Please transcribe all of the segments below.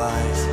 lies.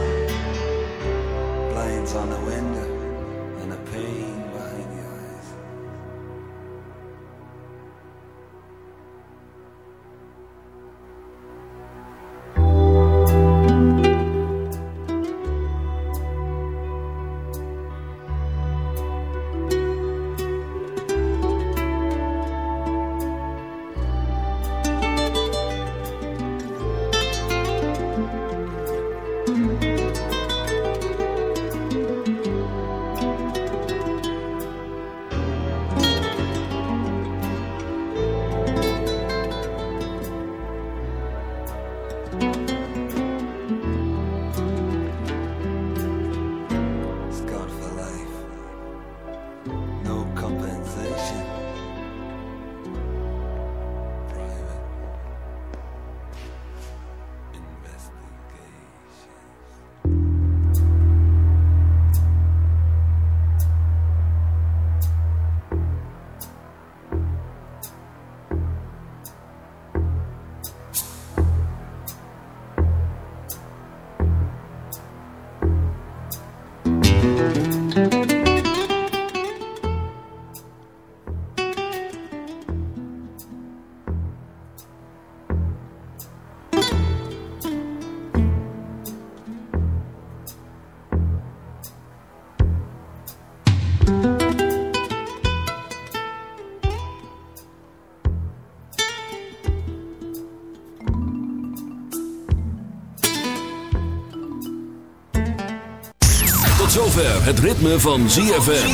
Zover het ritme van ZFM.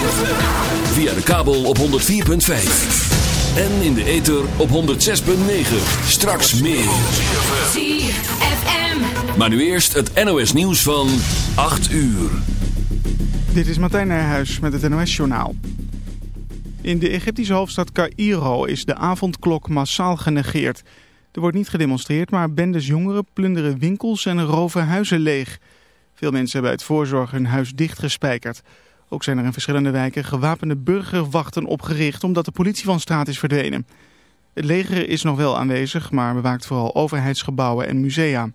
Via de kabel op 104.5. En in de ether op 106.9. Straks meer. ZFM. Maar nu eerst het NOS nieuws van 8 uur. Dit is Martijn Nijhuis met het NOS-journaal. In de Egyptische hoofdstad Cairo is de avondklok massaal genegeerd. Er wordt niet gedemonstreerd, maar bendes jongeren plunderen winkels en roven huizen leeg. Veel mensen hebben uit voorzorg hun huis dichtgespijkerd. Ook zijn er in verschillende wijken gewapende burgerwachten opgericht omdat de politie van straat is verdwenen. Het leger is nog wel aanwezig, maar bewaakt vooral overheidsgebouwen en musea.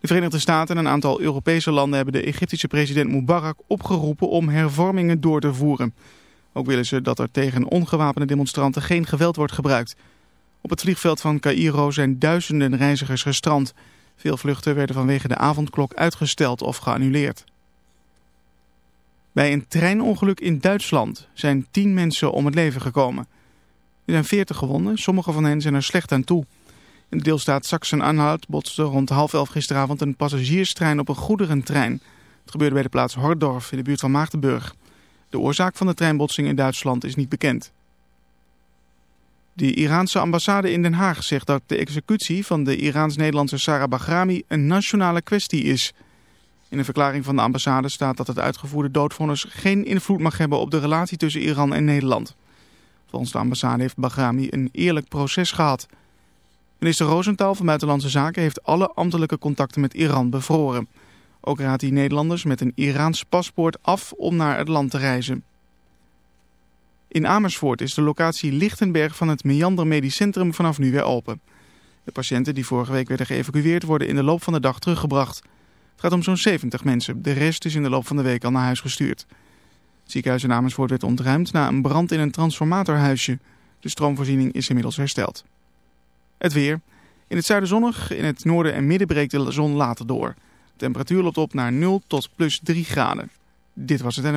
De Verenigde Staten en een aantal Europese landen hebben de Egyptische president Mubarak opgeroepen om hervormingen door te voeren. Ook willen ze dat er tegen ongewapende demonstranten geen geweld wordt gebruikt. Op het vliegveld van Cairo zijn duizenden reizigers gestrand. Veel vluchten werden vanwege de avondklok uitgesteld of geannuleerd. Bij een treinongeluk in Duitsland zijn tien mensen om het leven gekomen. Er zijn veertig gewonden, sommige van hen zijn er slecht aan toe. In de deelstaat Sachsen-Anhalt botste rond half elf gisteravond een passagierstrein op een goederentrein. Het gebeurde bij de plaats Hordorf in de buurt van Maagdenburg. De oorzaak van de treinbotsing in Duitsland is niet bekend. De Iraanse ambassade in Den Haag zegt dat de executie van de Iraans-Nederlandse Sarah Bahrami een nationale kwestie is. In een verklaring van de ambassade staat dat het uitgevoerde doodvonnis geen invloed mag hebben op de relatie tussen Iran en Nederland. Volgens de ambassade heeft Bahrami een eerlijk proces gehad. Minister Rosenthal van Buitenlandse Zaken heeft alle ambtelijke contacten met Iran bevroren. Ook raadt hij Nederlanders met een Iraans paspoort af om naar het land te reizen. In Amersfoort is de locatie Lichtenberg van het Meander Medisch Centrum vanaf nu weer open. De patiënten die vorige week werden geëvacueerd worden in de loop van de dag teruggebracht. Het gaat om zo'n 70 mensen. De rest is in de loop van de week al naar huis gestuurd. Het ziekenhuis in Amersfoort werd ontruimd na een brand in een transformatorhuisje. De stroomvoorziening is inmiddels hersteld. Het weer. In het zuiden zonnig, in het noorden en midden breekt de zon later door. De temperatuur loopt op naar 0 tot plus 3 graden. Dit was het en...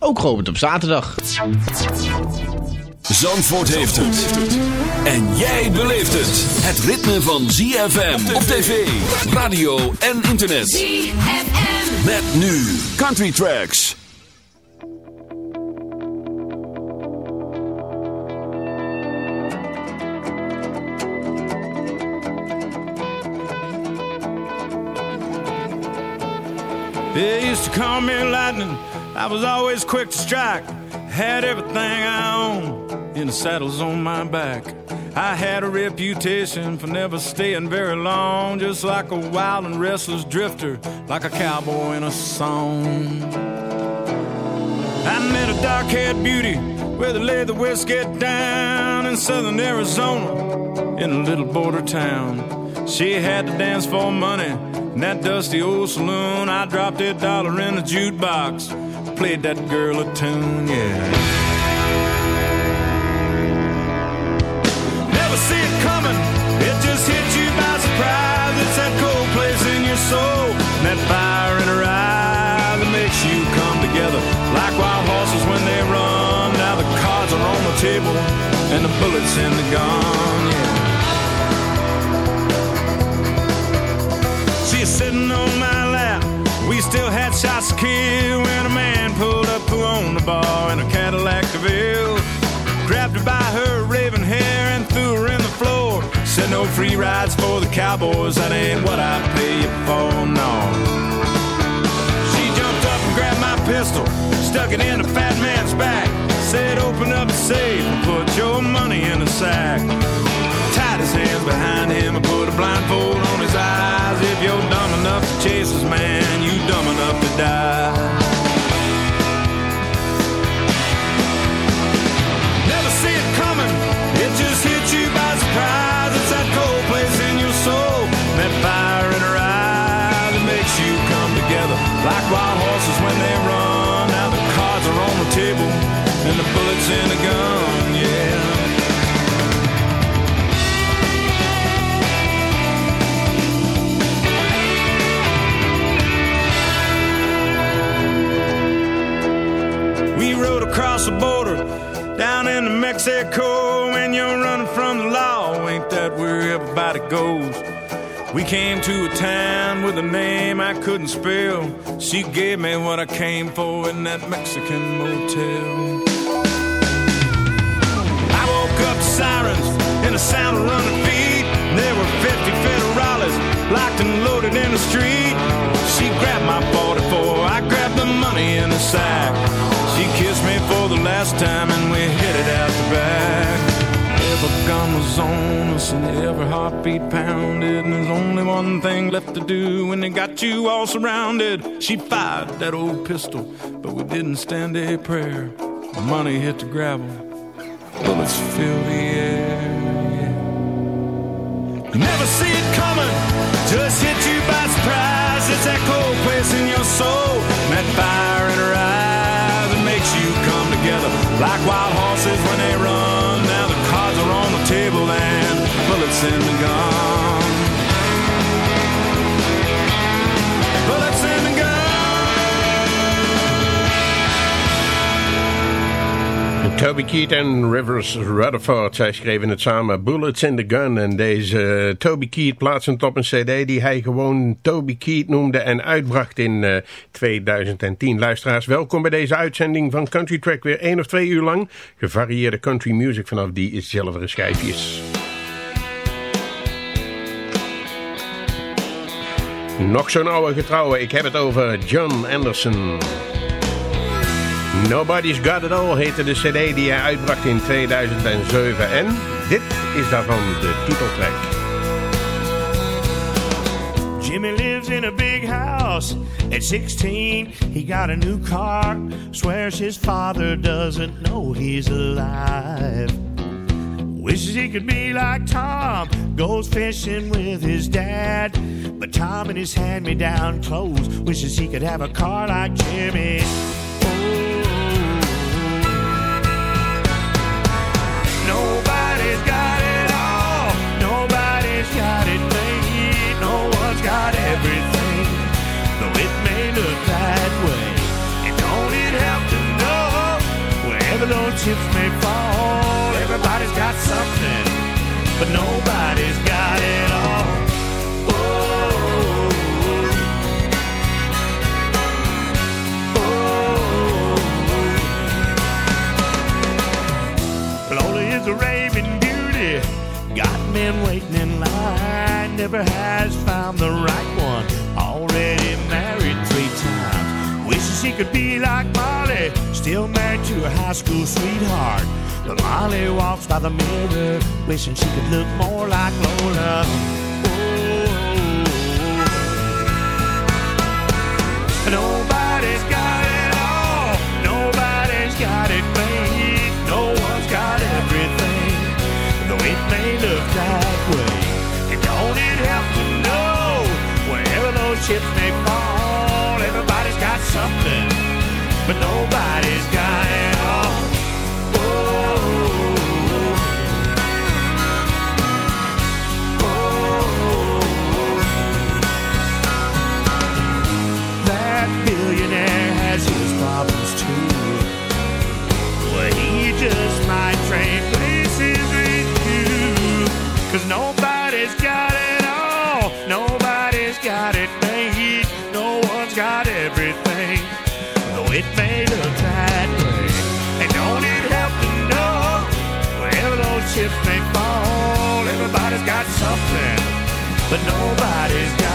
ook geopend op zaterdag. Zandvoort heeft het. En jij beleeft het. Het ritme van ZFM op tv, radio en internet. ZFM. Met nu Country Tracks. They used to call me lightning. I was always quick to strike. Had everything I own in the saddles on my back. I had a reputation for never staying very long, just like a wild and restless drifter, like a cowboy in a song. I met a dark haired beauty where they laid the get down in southern Arizona in a little border town. She had to dance for money in that dusty old saloon. I dropped a dollar in the jukebox, played that girl a tune, yeah. Never see it coming, it just hits you by surprise. It's that cold place in your soul, that fire in her eye that makes you come together like wild horses when they run. Now the cards are on the table, and the bullets in the gun, yeah. She's sitting on my. We still had shots to kill when a man pulled up owned the bar in a Cadillac DeVille. Grabbed her by her raven hair and threw her in the floor. Said no free rides for the cowboys. That ain't what I pay you for, no. She jumped up and grabbed my pistol, stuck it in the fat man's back. Said open up the safe and put your money in the sack tied his hands behind him and put a blindfold on his eyes. If you're dumb enough to chase this man, you dumb enough to die. Never see it coming, it just hits you by surprise. It's that cold place in your soul, that fire in her eye that makes you come together like wild horses when they run. Now the cards are on the table and the bullets in the gun, across the border down into Mexico. When you're running from the law, ain't that where everybody goes? We came to a town with a name I couldn't spell. She gave me what I came for in that Mexican motel. I woke up to sirens and the sound of running feet. There were 50 federales locked and loaded in the street. She grabbed my 44, I grabbed the money in the sack. Kissed me for the last time and we headed out the back. Every gun was on us and every heartbeat pounded. And there's only one thing left to do when they got you all surrounded. She fired that old pistol, but we didn't stand a prayer. The money hit the gravel, bullets fill the air. yeah. Never see it coming, just hit you by surprise. It's that cold place in your soul, that fire in her like wild horses when they run. Now the cards are on the table and bullets in the gun. Toby Keith en Rivers Rutherford. Zij schreven het samen Bullets in the Gun. En deze uh, Toby Keith plaatsend op een cd die hij gewoon Toby Keith noemde en uitbracht in uh, 2010. Luisteraars, welkom bij deze uitzending van Country Track. Weer één of twee uur lang gevarieerde country music vanaf die zilveren schijfjes. Nog zo'n oude getrouwe. Ik heb het over John Anderson. Nobody's Got It All heette de cd die hij uitbracht in 2007. En dit is daarvan de titeltrack. Jimmy lives in a big house. At 16, he got a new car. Swears his father doesn't know he's alive. Wishes he could be like Tom. Goes fishing with his dad. But Tom in his hand-me-down clothes wishes he could have a car like Jimmy. Nobody's got it all. Nobody's got it made. No one's got everything, though it may look that way. And don't it help to know wherever chips may fall, everybody's got something, but nobody's got it Men waiting in line. Never has found the right one. Already married three times. Wishes she could be like Molly. Still married to her high school sweetheart. But Molly walks by the mirror. Wishing she could look more like Lola. But nobody's got it got something. But nobody's got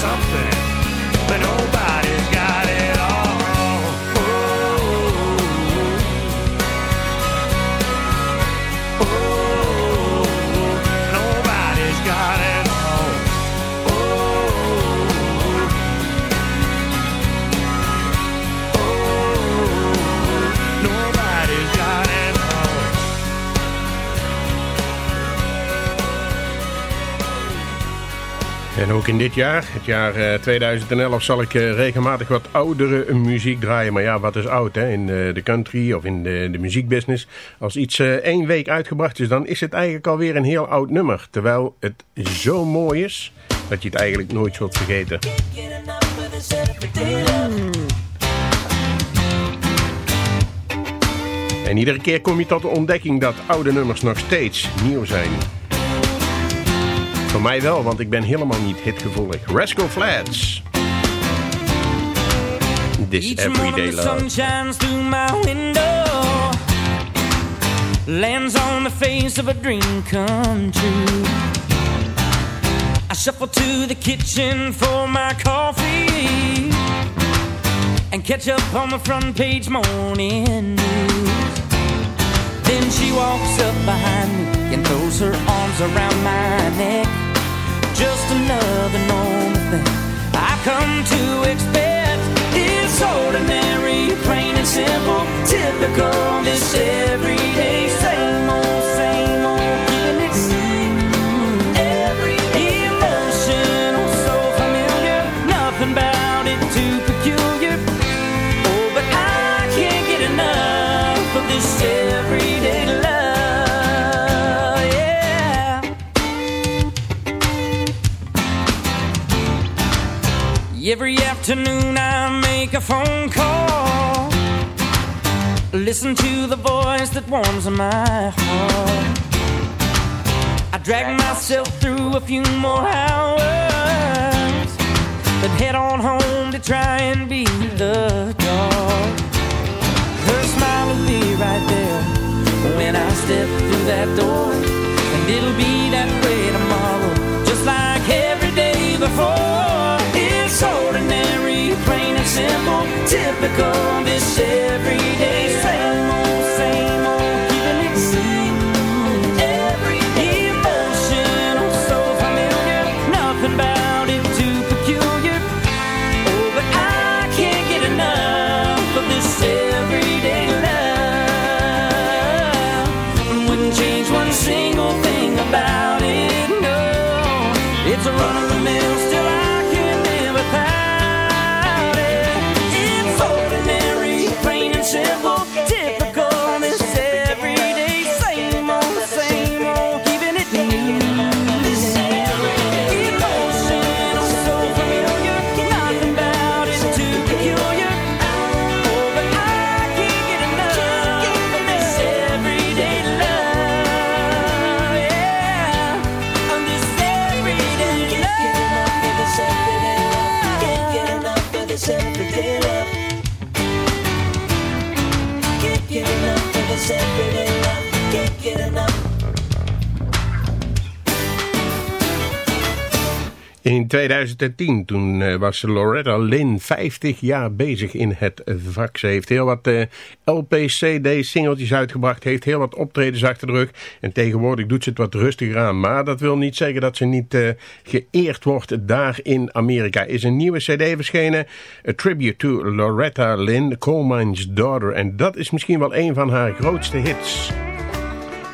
something, En ook in dit jaar, het jaar eh, 2011, zal ik eh, regelmatig wat oudere muziek draaien. Maar ja, wat is oud hè? in eh, de country of in de, de muziekbusiness? Als iets eh, één week uitgebracht is, dan is het eigenlijk alweer een heel oud nummer. Terwijl het zo mooi is, dat je het eigenlijk nooit zult vergeten. En iedere keer kom je tot de ontdekking dat oude nummers nog steeds nieuw zijn. Voor mij wel, want ik ben helemaal niet hitgevoelig. Rascal Flatts. This Each Everyday the sun Love. shines through my window Lands on the face of a dream come true I shuffle to the kitchen for my coffee And catch up on the front page morning news Then she walks up behind me And throws her arms around my neck. Just another normal thing I come to expect. It's ordinary, plain and simple Typical, this everyday afternoon I make a phone call. Listen to the voice that warms my heart. I drag myself through a few more hours. Then head on home to try and be the dog. Her smile will be right there when I step through that door. Simple, typical, this everyday same old, same old, keeping it same. Everyday emotional, so familiar, nothing about it too peculiar. Oh, but I can't get enough of this everyday love. Wouldn't change one single thing about it, no. It's a run 2010, toen eh, was Loretta Lynn 50 jaar bezig in het vak. Ze heeft heel wat eh, LP-CD-singeltjes uitgebracht, heeft heel wat optredens achter de rug. En tegenwoordig doet ze het wat rustiger aan. Maar dat wil niet zeggen dat ze niet eh, geëerd wordt daar in Amerika. Is een nieuwe CD verschenen, A Tribute to Loretta Lynn, Coal Daughter. En dat is misschien wel een van haar grootste hits.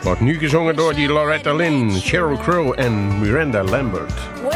Wordt nu gezongen door die Loretta Lynn, Sheryl Crow en Miranda Lambert.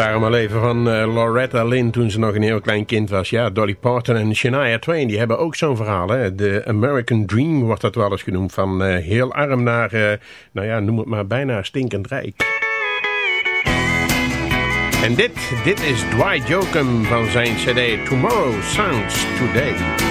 Het arme leven van eh, Loretta Lynn toen ze nog een heel klein kind was. Ja, Dolly Parton en Shania Twain, die hebben ook zo'n verhaal. Hè? De American Dream wordt dat wel eens genoemd. Van eh, heel arm naar, eh, nou ja, noem het maar bijna stinkend rijk. En dit, dit is Dwight Jokum van zijn cd Tomorrow Sounds Today.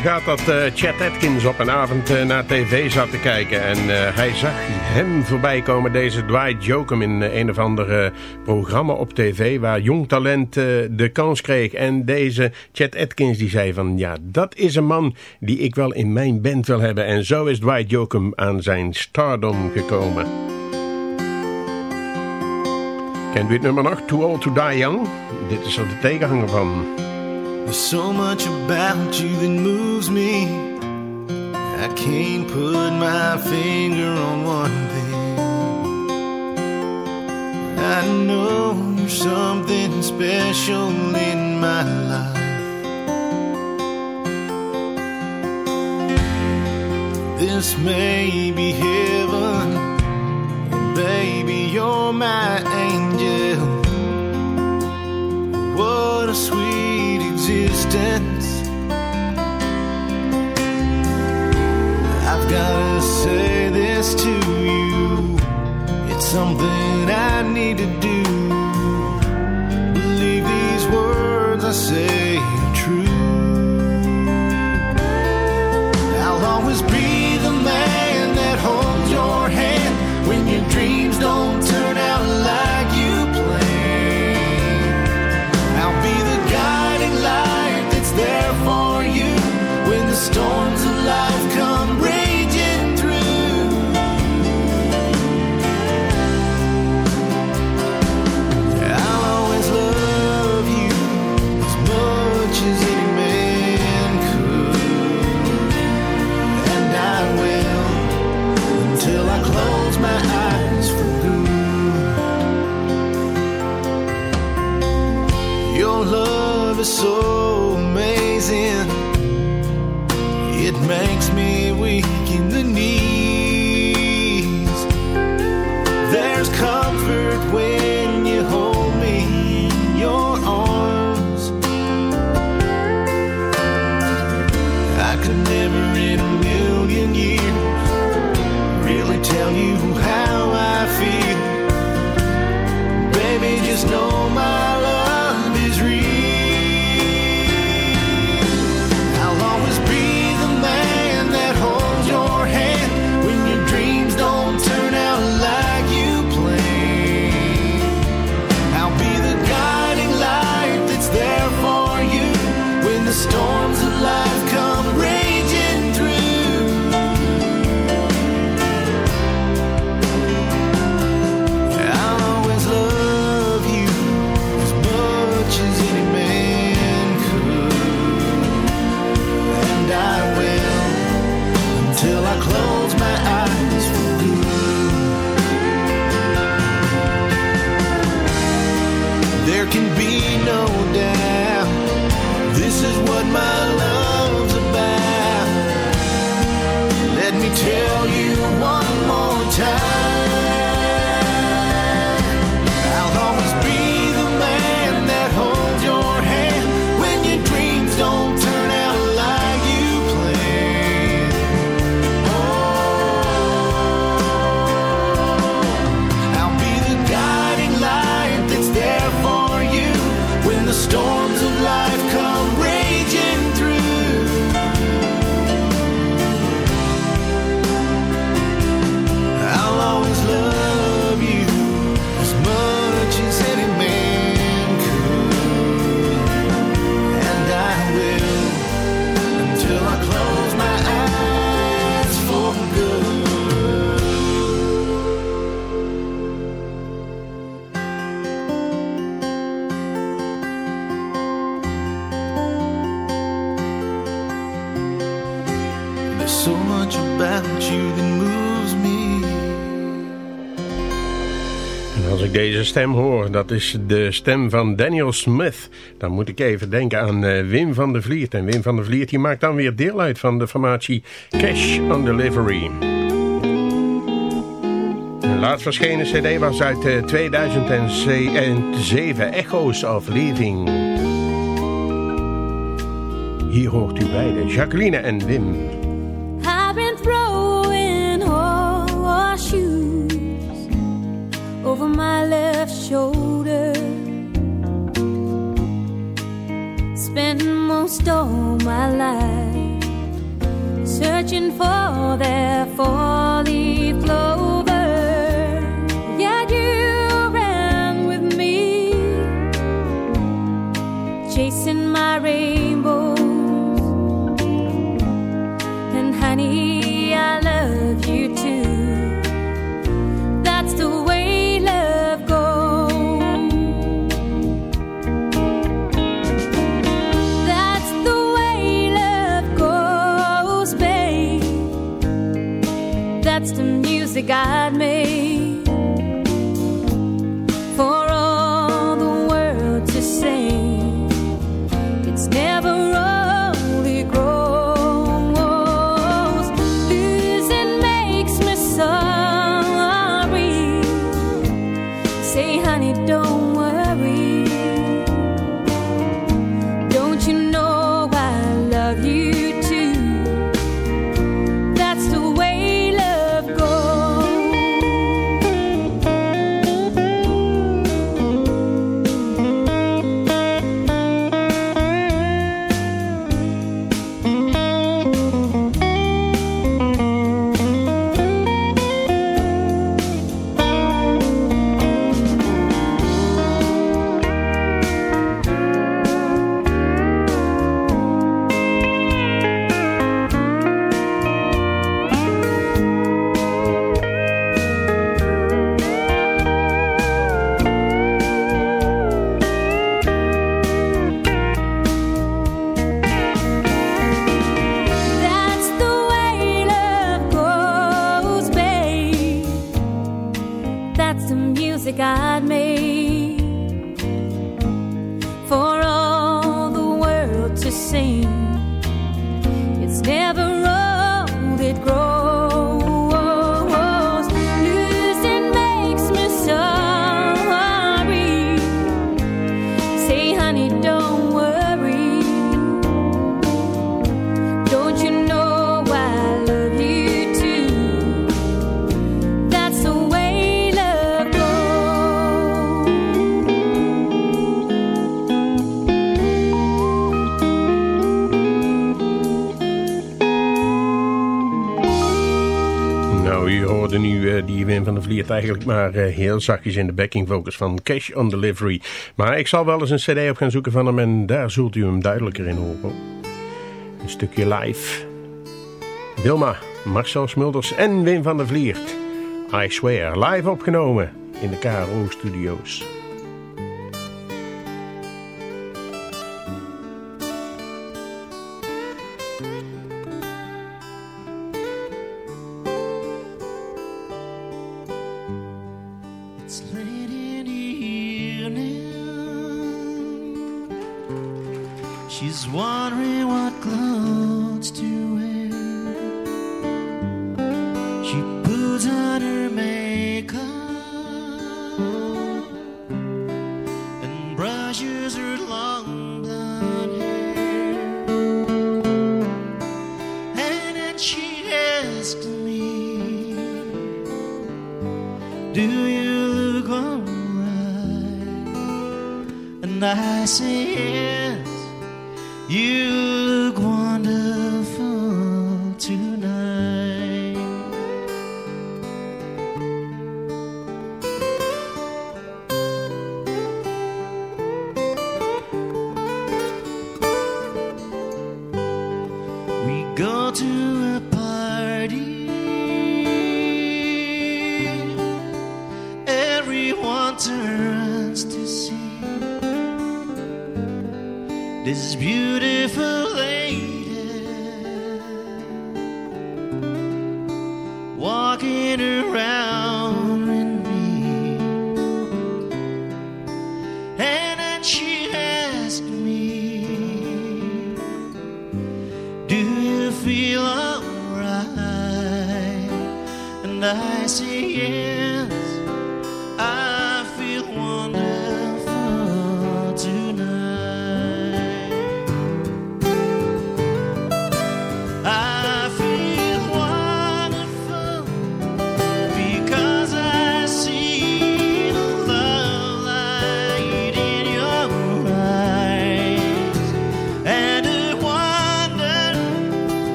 Verhaal gaat dat eh, Chet Atkins op een avond eh, naar tv zat te kijken. En eh, hij zag hem voorbij komen, deze Dwight Jokum, in een of ander eh, programma op tv... waar jong talent de kans kreeg. En deze Chet Atkins die zei van... ja, dat is een man die ik wel in mijn band wil hebben. En zo is Dwight Jokum aan zijn stardom gekomen. Kent u het nummer nog? Too Old to Die Young? Dit is er de tegenhanger van... There's so much about you that moves me. I can't put my finger on one thing. I know you're something special in my life. This may be heaven, and baby, you're my angel. What a sweet existence. I've gotta say this to you. It's something I need to do. Believe these words I say stem hoor, dat is de stem van Daniel Smith. Dan moet ik even denken aan eh, Wim van der Vliert. En Wim van der Vliert die maakt dan weer deel uit van de formatie Cash on Delivery. De laatst verschenen cd was uit eh, 2007, Echoes of Leaving. Hier hoort u beiden, Jacqueline en Wim. spent most all my life searching for their folly It's the music I'd make. Wim van der Vliert eigenlijk maar eh, heel zachtjes in de backing vocals van Cash on Delivery. Maar ik zal wel eens een cd op gaan zoeken van hem en daar zult u hem duidelijker in horen. Een stukje live. Wilma, Marcel Smulders en Wim van der Vliert. I Swear, live opgenomen in de KRO Studios.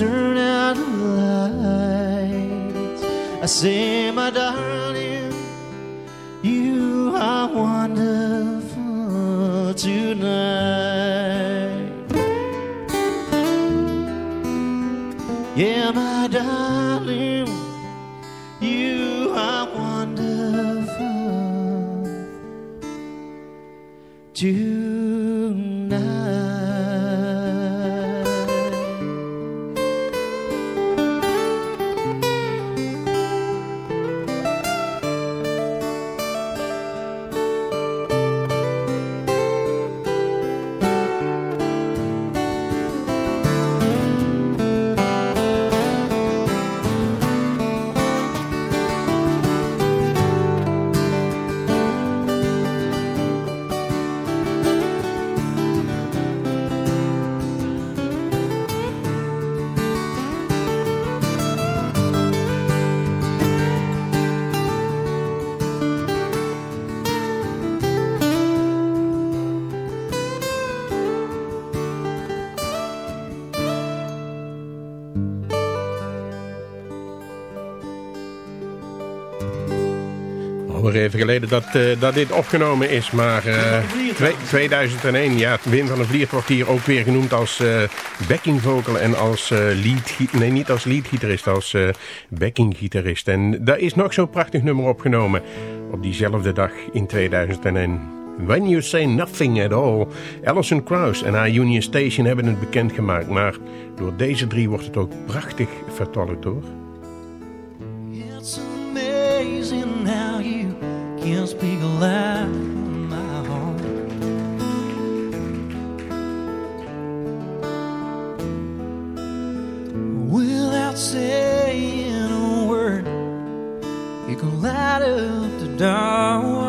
turn out the lights. I say, my darling. Dat, eh, dat dit opgenomen is, maar eh, twee- 2001, ja, Wim van der Vliert wordt hier ook weer genoemd als eh backing vocal en als eh lead, nee niet als leadgitarist, als eh backing gitarist. En daar is nog zo'n prachtig nummer opgenomen op diezelfde dag in 2001. When You Say Nothing At All. Alison Krauss en haar Union Station hebben het bekendgemaakt, maar door deze drie wordt het ook prachtig vertolkt hoor. Can speak a from my heart. Without saying a word, you can light up the dark.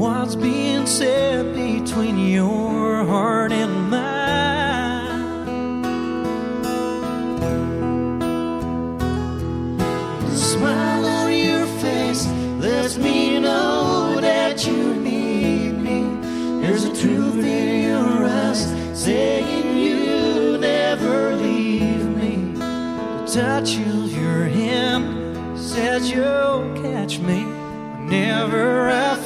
What's being said between your heart and mine. The smile on your face lets me know that you need me. There's a truth in your eyes saying you never leave me. The touch of your hand says you'll catch me whenever I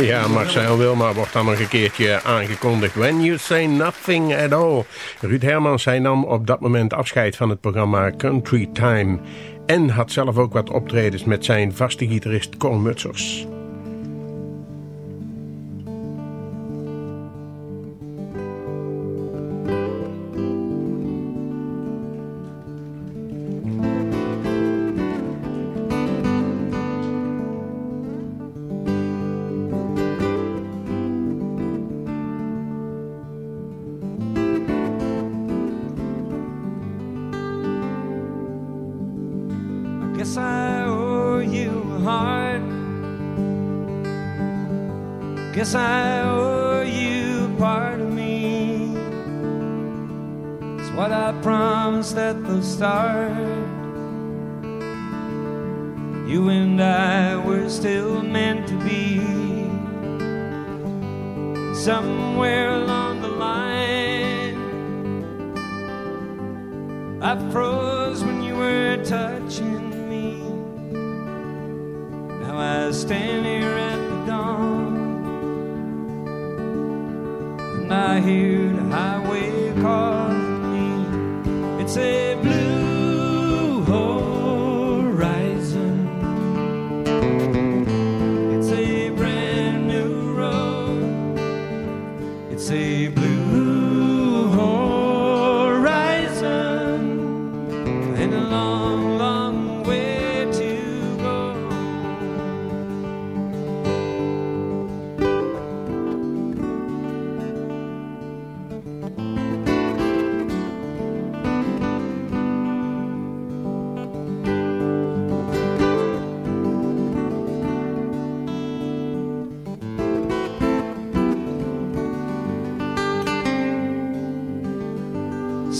Ja, Marcel Wilma wordt dan nog een keertje aangekondigd. When you say nothing at all. Ruud Hermans hij nam op dat moment afscheid van het programma Country Time. En had zelf ook wat optredens met zijn vaste gitarist Cor Mutsers.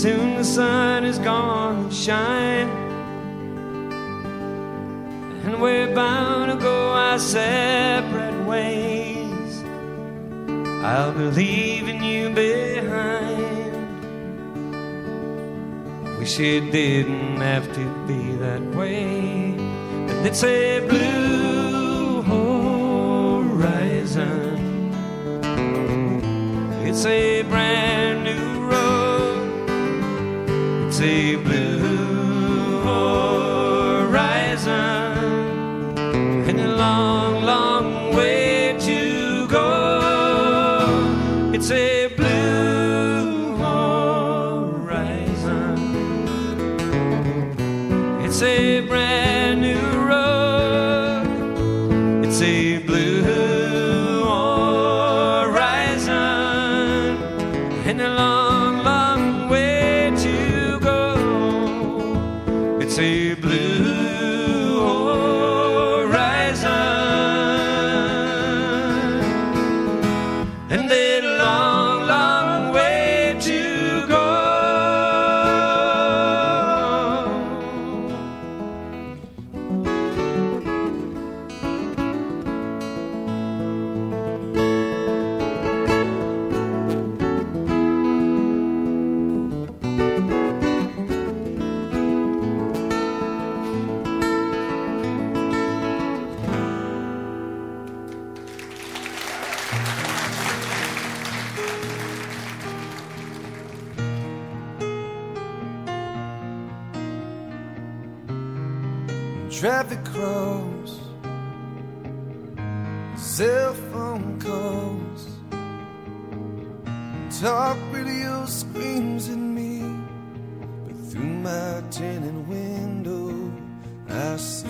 Soon the sun is gonna shine. And we're bound to go our separate ways. I'll be leaving you behind. Wish it didn't have to be that way. And it's a blue horizon. It's a brand save traffic crows, cell phone calls, talk radio screams at me. But through my tinted window, I see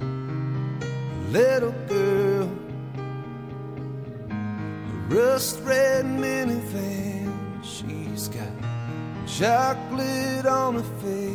a little girl, a rust red minivan. She's got chocolate on her face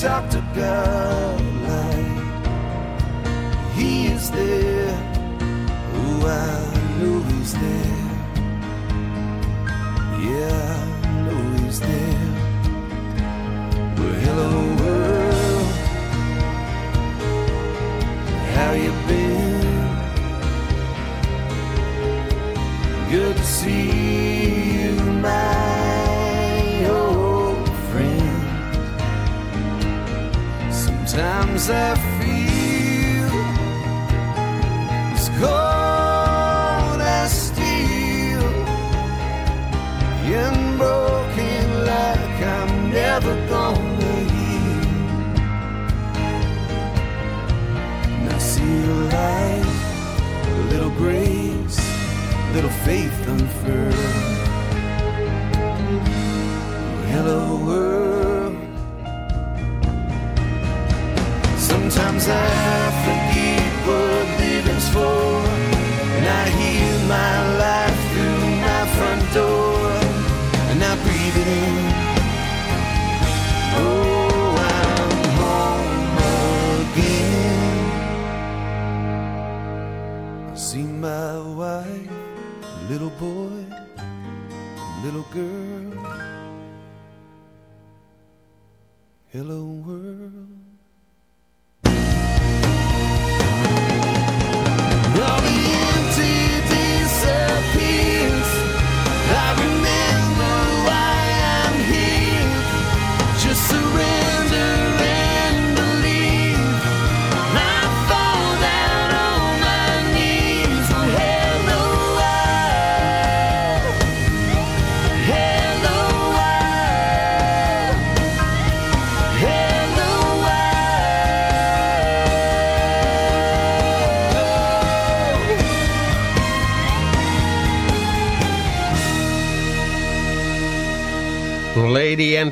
talk to God like He is there. Oh, I know He's there. Yeah, I know He's there. Well, hello world, how you been? Good to see you, Sometimes I feel as cold as steel and broken like I'm never gonna heal. See a light, a little grace, a little faith unfurled. Hello world. I forget what living's for, and I hear my life through my front door, and I breathe it in. Oh, I'm home again. I see my wife, little boy, little girl. Hello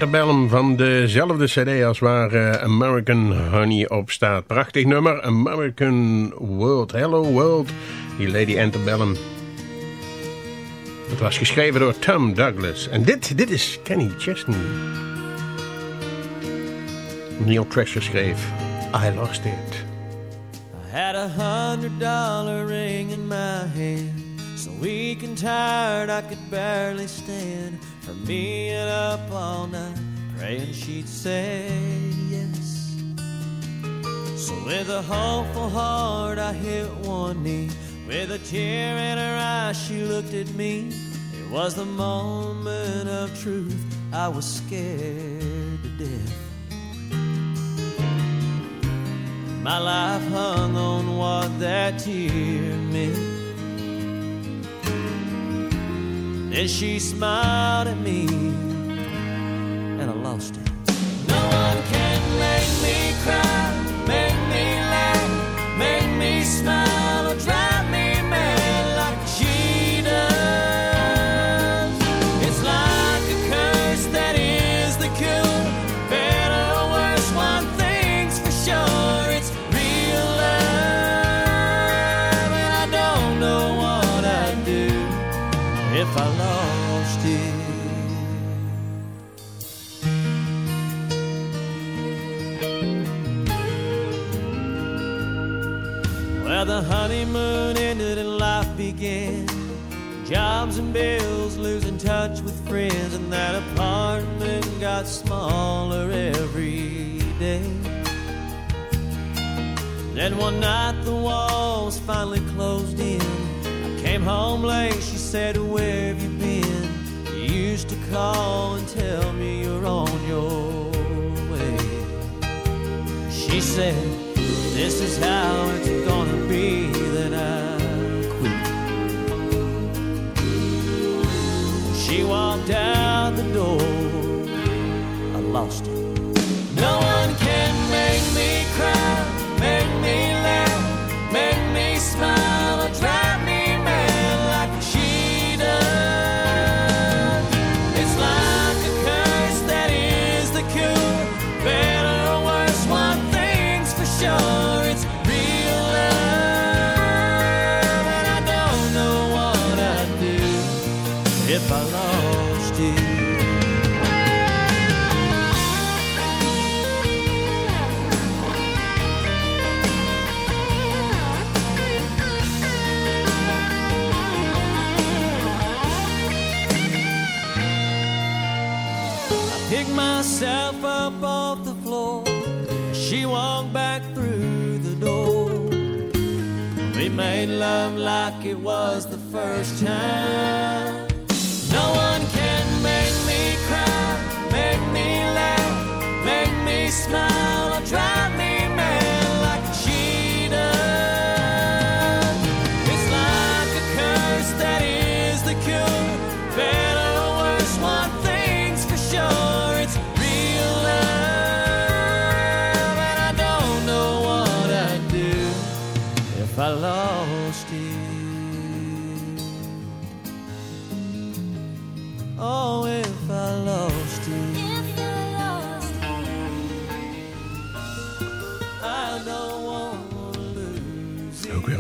Antebellum van dezelfde cd als waar eh, American Honey op staat. Prachtig nummer, American World. Hello World, die Lady Antebellum. Het was geschreven door Tom Douglas. En dit, dit is Kenny Chesney. Neil Treasure schreef I Lost It. I had a hundred dollar ring in my hand. So weak and tired I could barely stand. From being up all night praying she'd say yes. So with a hopeful heart I hit one knee. With a tear in her eye she looked at me. It was the moment of truth. I was scared to death. My life hung on what that tear meant. Then she smiled at me, and I lost it. No one can make me cry, make me laugh, make me smile, or drive me Then one night the walls finally closed in. I came home late, she said, Where have you been? You used to call and tell me you're on your way. She said, This is how time.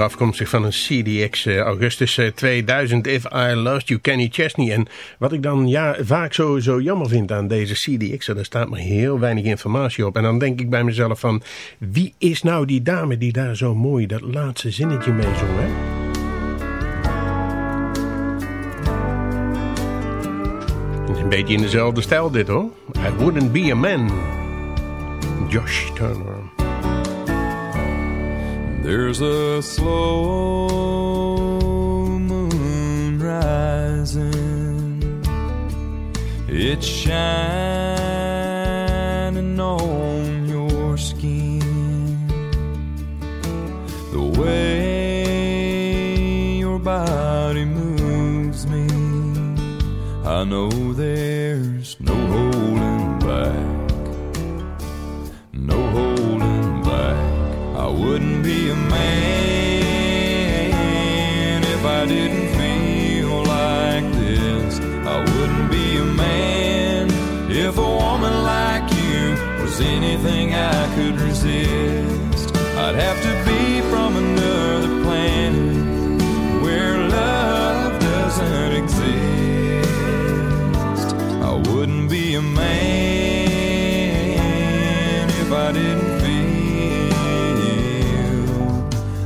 Afkomstig van een CDX eh, augustus eh, 2000, If I Lost You, Kenny Chesney. En wat ik dan ja, vaak zo, jammer vind aan deze CDX, daar staat maar heel weinig informatie op. En dan denk ik bij mezelf van, wie is nou die dame die daar zo mooi dat laatste zinnetje mee zong, hè? Een beetje in dezelfde stijl dit hoor. I wouldn't be a man. Josh Turner. There's a slow moon rising. It's shining on your skin. The way your body moves me, I know there's was anything I could resist. I'd have to be from another planet where love doesn't exist. I wouldn't be a man if I didn't feel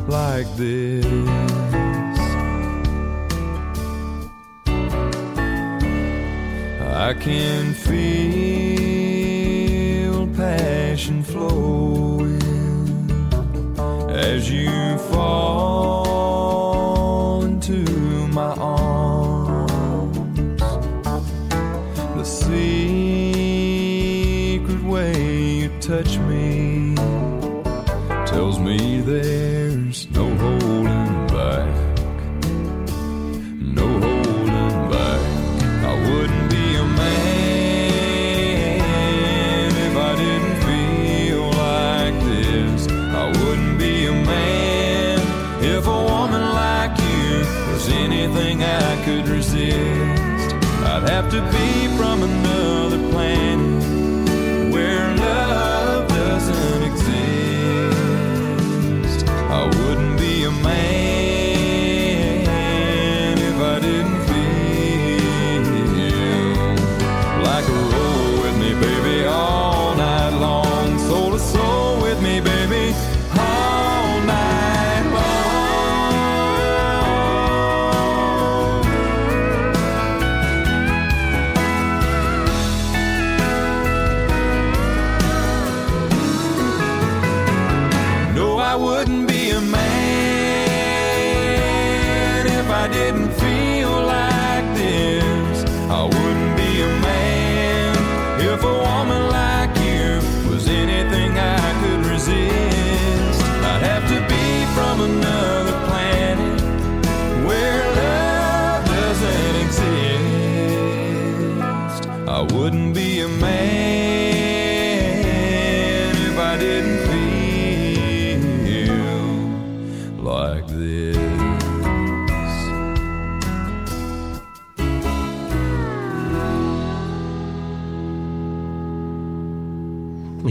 like this. I can feel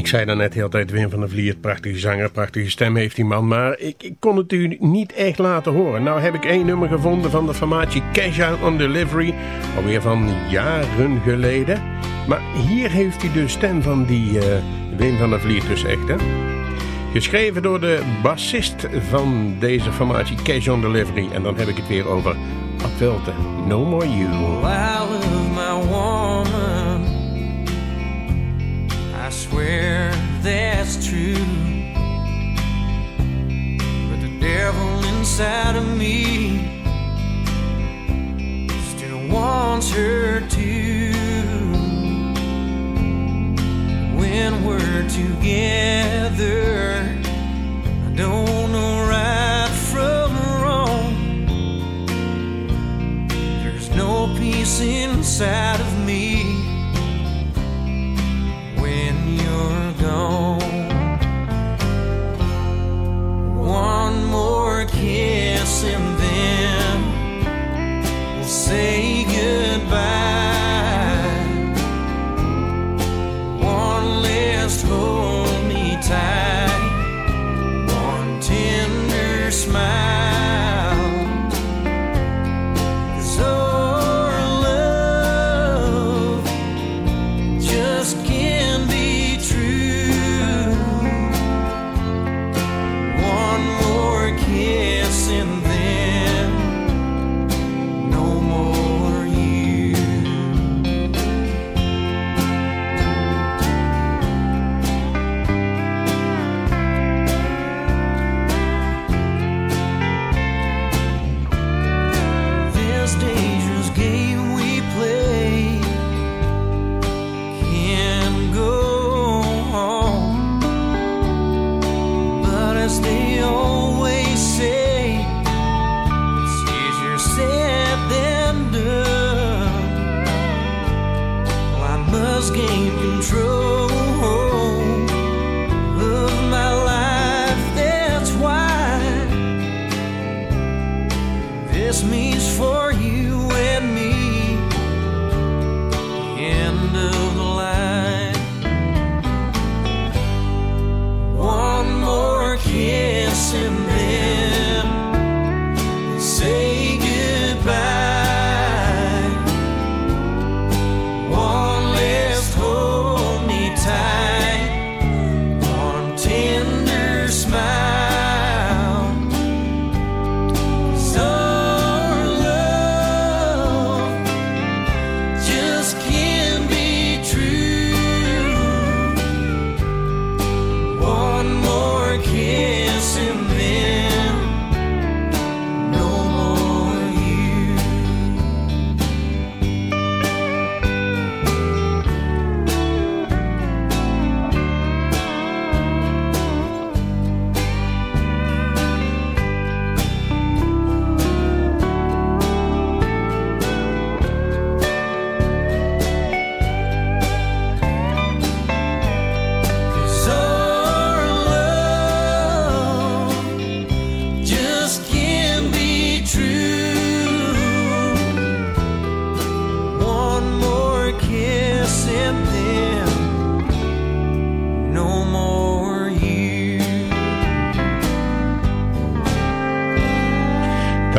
Ik zei daarnet heel tijd Wim van der Vliert, prachtige zanger, prachtige stem heeft die man. Maar ik, ik kon het u niet echt laten horen. Nou heb ik één nummer gevonden van de formatie Cash on Delivery. Alweer van jaren geleden. Maar hier heeft hij de stem van die eh, Wim van der Vliert dus echt hè. Geschreven door de bassist van deze formatie Cash on Delivery. En dan heb ik het weer over Ad. No More You. I swear that's true. But the devil inside of me still wants her to. When we're together, I don't know right from wrong. There's no peace inside of me One more kiss and then we'll say goodbye. One last hold me tight,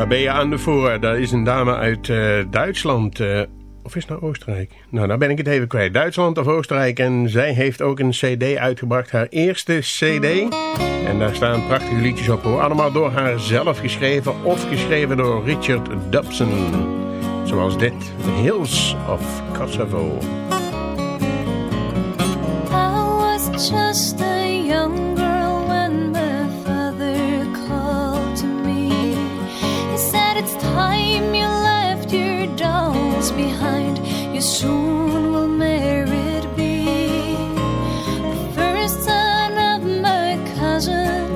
ben je aan de voor. Dat is een dame uit eh, Duitsland. eh, of is het nou Oostenrijk? Nou, nou ben ik het even kwijt. Duitsland of Oostenrijk. En zij heeft ook een cd uitgebracht. Haar eerste cd. En daar staan prachtige liedjes op. hoor. Allemaal door haar zelf geschreven. Of geschreven door Richard Dobson. Zoals dit. The Hills of Kosovo. I was just behind. You soon will married be. The first son of my cousin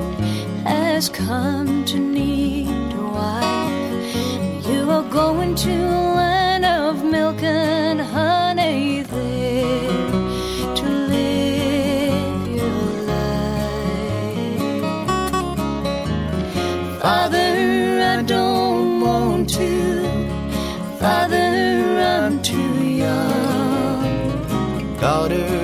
has come to need a wife. You are going to young.